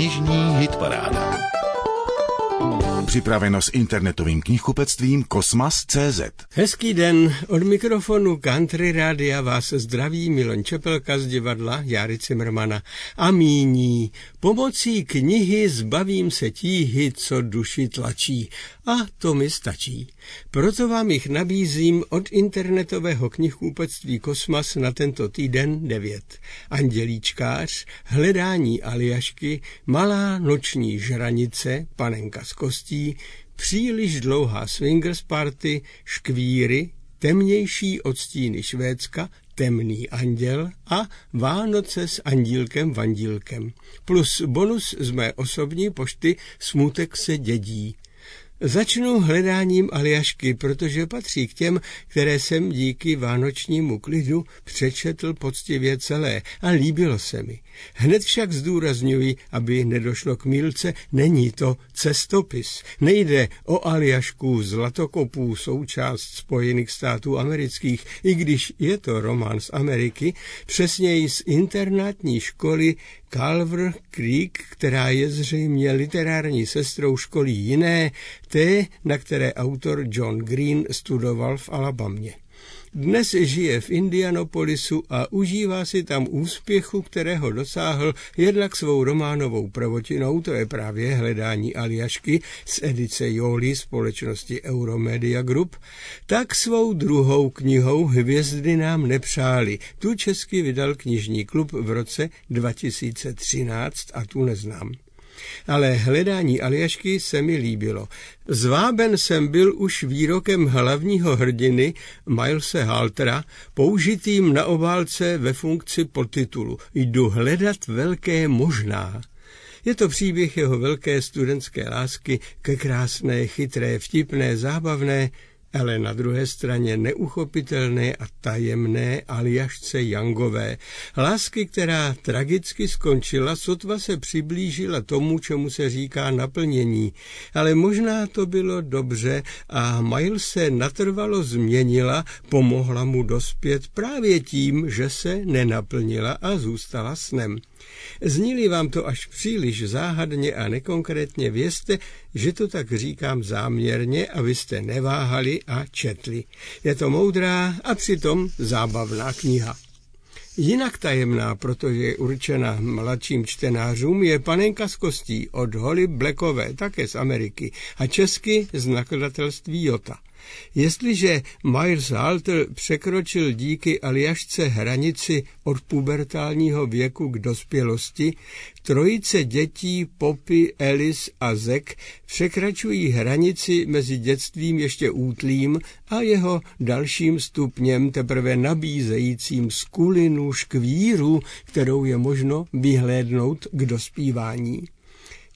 Knižní hitparáda. Připraveno s internetovým knihkupectvím Kosmas.cz Hezký den, od mikrofonu Country Rádia vás zdraví Milon Čepelka z divadla Jary Cimrmana a míní. Pomocí knihy zbavím se tíhy, co duši tlačí. A to mi stačí. Proto vám jich nabízím od internetového knihkupectví Kosmas na tento týden 9. Andělíčkář, hledání Aliašky, malá noční žranice, panenka z kostí, příliš dlouhá swingers party, škvíry, temnější odstíny Švédska, temný anděl a Vánoce s andílkem vandílkem. Plus bonus z mé osobní pošty Smutek se dědí. Začnu hledáním Aljašky, protože patří k těm, které jsem díky vánočnímu klidu přečetl poctivě celé a líbilo se mi. Hned však zdůrazňuji, aby nedošlo k mílce, není to cestopis. Nejde o Aljašku zlatokopů součást Spojených států amerických, i když je to román z Ameriky, přesněji z internátní školy Calver Creek, která je zřejmě literární sestrou školy jiné, té, na které autor John Green studoval v Alabamě. Dnes žije v Indianapolisu a užívá si tam úspěchu, kterého dosáhl jednak svou románovou prvotinou, to je právě hledání Aliašky z edice Joli společnosti Euromedia Group, tak svou druhou knihou Hvězdy nám nepřáli. Tu česky vydal knižní klub v roce 2013 a tu neznám ale hledání Aljašky se mi líbilo. Zváben jsem byl už výrokem hlavního hrdiny Milese Haltera, použitým na obálce ve funkci podtitulu Jdu hledat velké možná. Je to příběh jeho velké studentské lásky ke krásné, chytré, vtipné, zábavné, ale na druhé straně neuchopitelné a tajemné Aljašce Jangové. Lásky, která tragicky skončila, sotva se přiblížila tomu, čemu se říká naplnění. Ale možná to bylo dobře a Mail se natrvalo změnila, pomohla mu dospět právě tím, že se nenaplnila a zůstala snem. Zníli vám to až příliš záhadně a nekonkrétně, vězte, že to tak říkám záměrně, abyste neváhali a četli. Je to moudrá a přitom zábavná kniha. Jinak tajemná, protože je určena mladším čtenářům, je Panenka z kostí od Holly Blackové, také z Ameriky, a česky z nakladatelství Jota. Jestliže Myers Halter překročil díky Aljašce hranici od pubertálního věku k dospělosti, trojice dětí Poppy, Alice a Zek překračují hranici mezi dětstvím ještě útlým a jeho dalším stupněm teprve nabízejícím skulinu škvíru, kterou je možno vyhlédnout k dospívání.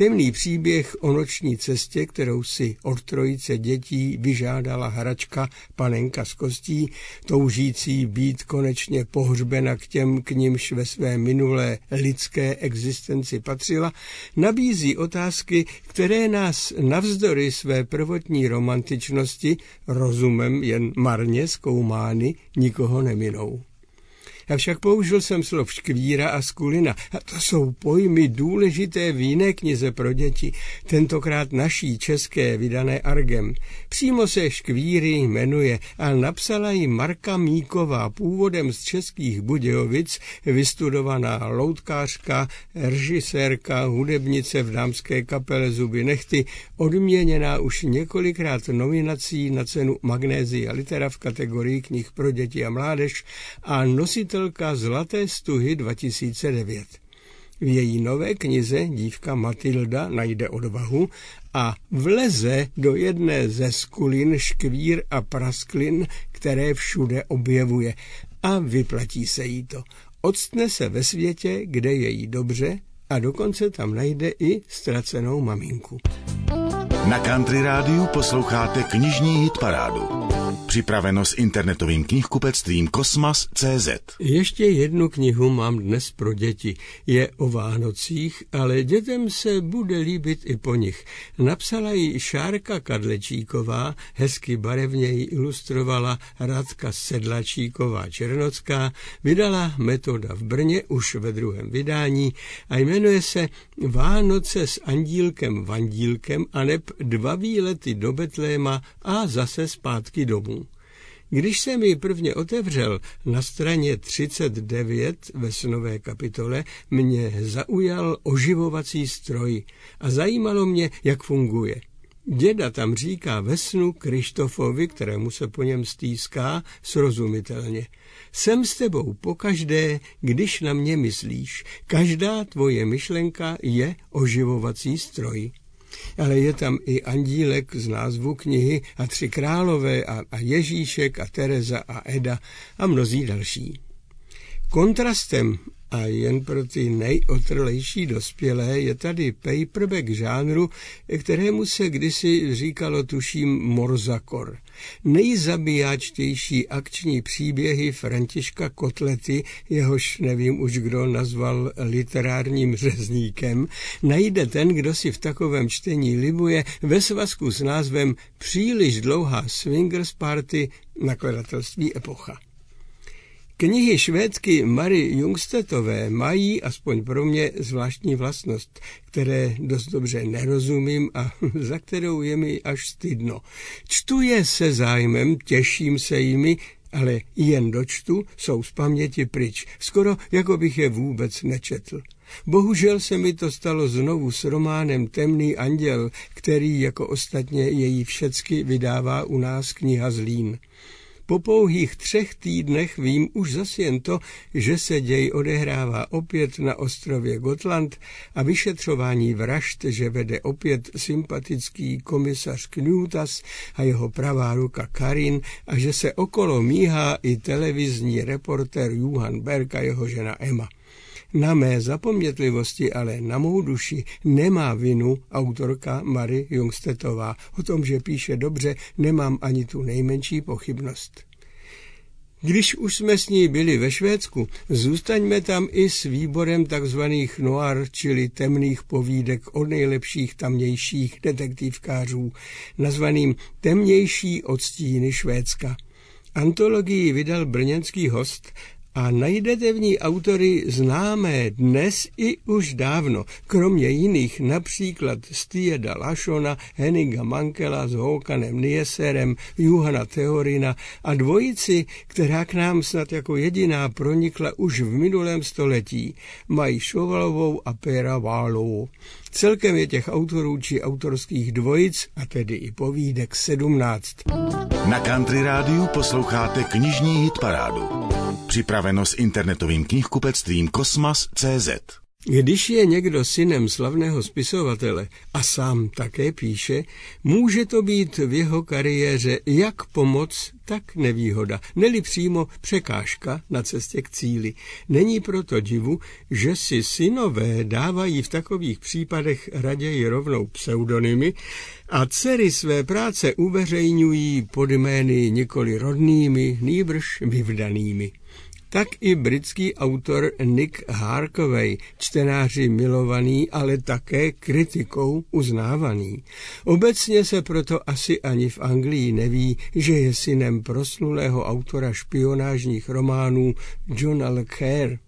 Temný příběh o noční cestě, kterou si od trojice dětí vyžádala hračka panenka z kostí, toužící být konečně pohřbena k těm, k nimž ve své minulé lidské existenci patřila, nabízí otázky, které nás navzdory své prvotní romantičnosti, rozumem jen marně zkoumány, nikoho neminou. Avšak použil jsem slov škvíra a skulina. A to jsou pojmy důležité v jiné knize pro děti, tentokrát naší české vydané Argem. Přímo se škvíry jmenuje a napsala ji Marka Míková, původem z českých Budějovic, vystudovaná loutkářka, režisérka, hudebnice v dámské kapele Zuby Nechty, odměněná už několikrát nominací na cenu Magnézia litera v kategorii knih pro děti a mládež a nositel vydavatelka Zlaté stuhy 2009. V její nové knize dívka Matilda najde odvahu a vleze do jedné ze skulin škvír a prasklin, které všude objevuje a vyplatí se jí to. Odstne se ve světě, kde je jí dobře a dokonce tam najde i ztracenou maminku. Na Country Rádiu posloucháte knižní hitparádu. Připraveno s internetovým knihkupectvím Kosmas.cz Ještě jednu knihu mám dnes pro děti. Je o Vánocích, ale dětem se bude líbit i po nich. Napsala ji Šárka Kadlečíková, hezky barevně ji ilustrovala Radka Sedlačíková Černocká, vydala Metoda v Brně už ve druhém vydání a jmenuje se Vánoce s andílkem Vandílkem a neb dva výlety do Betléma a zase zpátky domů. Když jsem ji prvně otevřel na straně 39 ve snové kapitole, mě zaujal oživovací stroj a zajímalo mě, jak funguje. Děda tam říká ve snu Krištofovi, kterému se po něm stýská, srozumitelně. Jsem s tebou pokaždé, když na mě myslíš. Každá tvoje myšlenka je oživovací stroj ale je tam i Andílek z názvu knihy a Tři králové a, a Ježíšek a Tereza a Eda a mnozí další. Kontrastem a jen pro ty nejotrlejší dospělé je tady paperback žánru, kterému se kdysi říkalo tuším Morzakor. Nejzabijáčtější akční příběhy Františka Kotlety, jehož nevím už kdo nazval literárním řezníkem, najde ten, kdo si v takovém čtení libuje ve svazku s názvem Příliš dlouhá swingers party nakladatelství Epocha. Knihy švédky Mary Jungstetové mají, aspoň pro mě, zvláštní vlastnost, které dost dobře nerozumím a za kterou je mi až stydno. Čtu je se zájmem, těším se jimi, ale jen dočtu, jsou z paměti pryč, skoro jako bych je vůbec nečetl. Bohužel se mi to stalo znovu s románem Temný anděl, který jako ostatně její všecky vydává u nás kniha Zlín. Po pouhých třech týdnech vím už zase jen to, že se děj odehrává opět na ostrově Gotland a vyšetřování vražd, že vede opět sympatický komisař Knutas a jeho pravá ruka Karin a že se okolo míhá i televizní reporter Johan Berg a jeho žena Emma. Na mé zapomnětlivosti, ale na mou duši nemá vinu autorka Mary Jungstetová. O tom, že píše dobře, nemám ani tu nejmenší pochybnost. Když už jsme s ní byli ve Švédsku, zůstaňme tam i s výborem takzvaných noir, čili temných povídek od nejlepších tamnějších detektivkářů, nazvaným Temnější odstíny Švédska. Antologii vydal brněnský host a najdete v ní autory známé dnes i už dávno, kromě jiných například Stieda Lašona, Henninga Mankela s Håkanem Nieserem, Johana Teorina a dvojici, která k nám snad jako jediná pronikla už v minulém století, Maj Šovalovou a Pera Válovou. Celkem je těch autorů či autorských dvojic, a tedy i povídek, sedmnáct. Na Country Rádiu posloucháte knižní hitparádu. Připraveno s internetovým knihkupectvím Kosmas.cz když je někdo synem slavného spisovatele a sám také píše, může to být v jeho kariéře jak pomoc, tak nevýhoda, neli přímo překážka na cestě k cíli. Není proto divu, že si synové dávají v takových případech raději rovnou pseudonymy a dcery své práce uveřejňují pod jmény nikoli rodnými, nýbrž vyvdanými tak i britský autor Nick Harkaway, čtenáři milovaný, ale také kritikou uznávaný. Obecně se proto asi ani v Anglii neví, že je synem proslulého autora špionážních románů Johna Le Carre.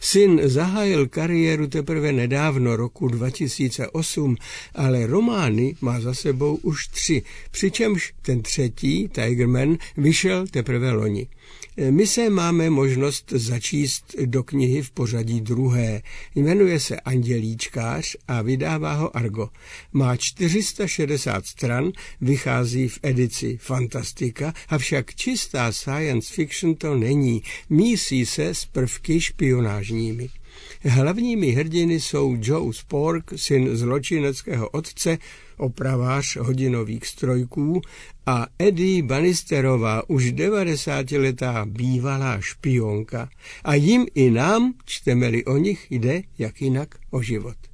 Syn zahájil kariéru teprve nedávno, roku 2008, ale romány má za sebou už tři, přičemž ten třetí, Tigerman, vyšel teprve loni. My se máme možnost začíst do knihy v pořadí druhé. Jmenuje se Andělíčkář a vydává ho Argo. Má 460 stran, vychází v edici Fantastika, avšak čistá science fiction to není. Mísí se s prvky špionážními. Hlavními hrdiny jsou Joe Spork, syn zločineckého otce, opravář hodinových strojků a Eddie Bannisterová, už 90-letá bývalá špionka. A jim i nám, čteme-li o nich, jde jak jinak o život.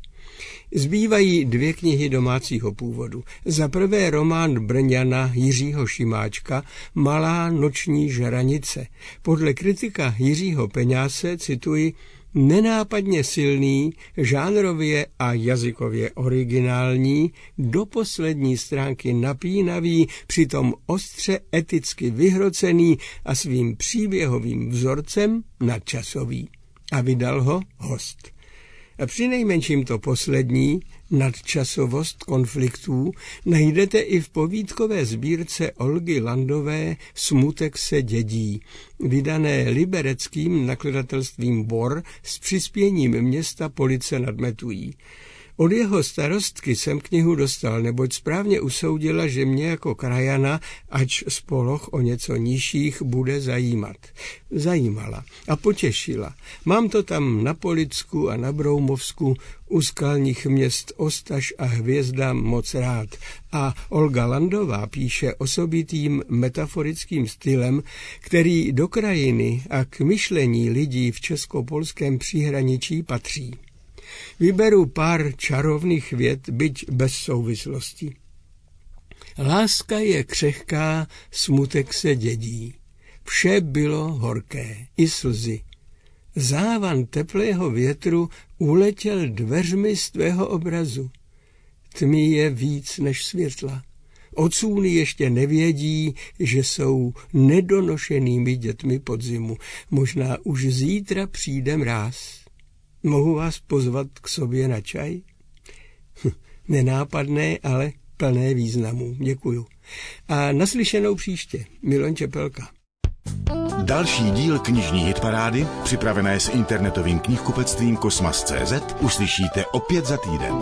Zbývají dvě knihy domácího původu. Za prvé román Brňana Jiřího Šimáčka Malá noční žranice. Podle kritika Jiřího Peňáse, cituji, nenápadně silný, žánrově a jazykově originální, do poslední stránky napínavý, přitom ostře eticky vyhrocený a svým příběhovým vzorcem nadčasový. A vydal ho host. Při nejmenším to poslední, nadčasovost konfliktů, najdete i v povídkové sbírce Olgy Landové Smutek se dědí, vydané libereckým nakladatelstvím Bor s přispěním města Police nad Metují. Od jeho starostky jsem knihu dostal, neboť správně usoudila, že mě jako krajana, ač spoloch o něco nižších, bude zajímat. Zajímala a potěšila. Mám to tam na Policku a na Broumovsku, u skalních měst Ostaž a Hvězda moc rád. A Olga Landová píše osobitým metaforickým stylem, který do krajiny a k myšlení lidí v česko-polském příhraničí patří. Vyberu pár čarovných vět, byť bez souvislosti. Láska je křehká, smutek se dědí. Vše bylo horké, i slzy. Závan teplého větru uletěl dveřmi z tvého obrazu. Tmy je víc než světla. Ocůny ještě nevědí, že jsou nedonošenými dětmi podzimu. Možná už zítra přijde mráz. Mohu vás pozvat k sobě na čaj? Hm, nenápadné, ale plné významu. Děkuju. A naslyšenou příště. Milon Čepelka. Další díl knižní hitparády, připravené s internetovým knihkupectvím Kosmas.cz, uslyšíte opět za týden.